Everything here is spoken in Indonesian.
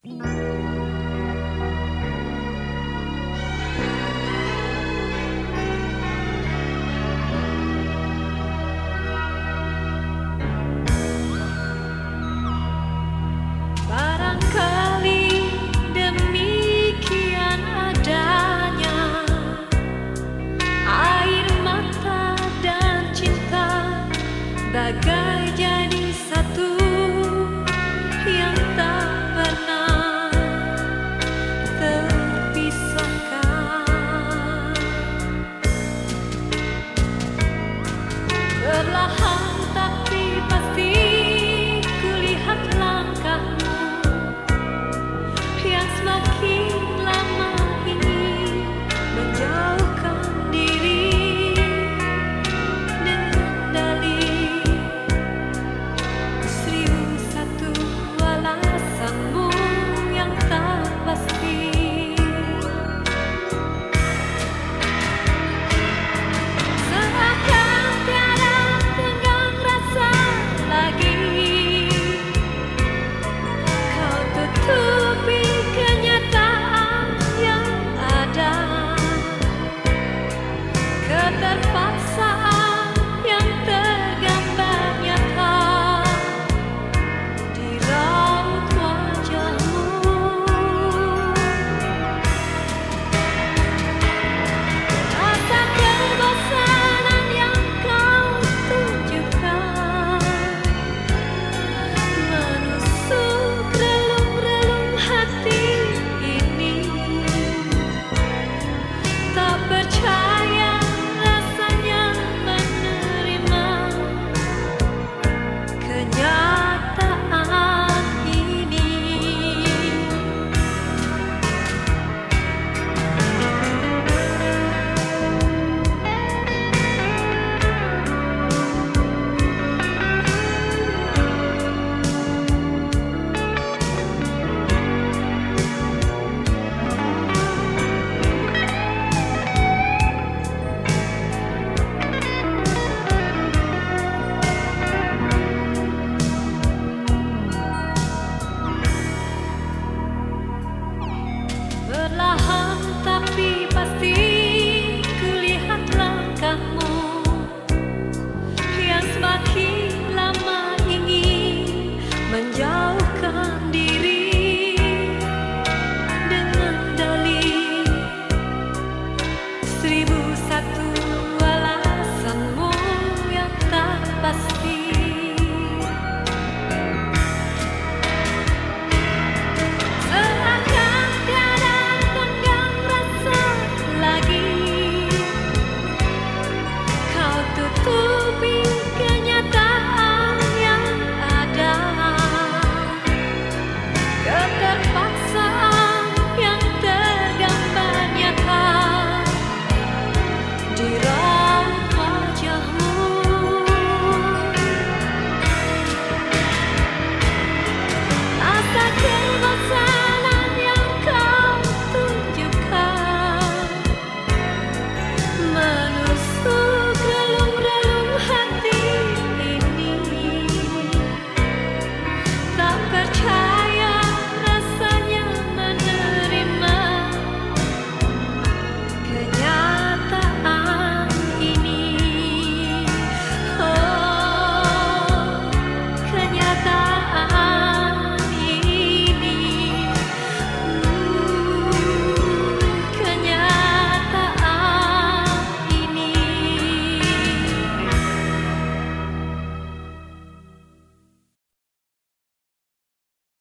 Barangkali demikian adanya air mata dan cinta bagai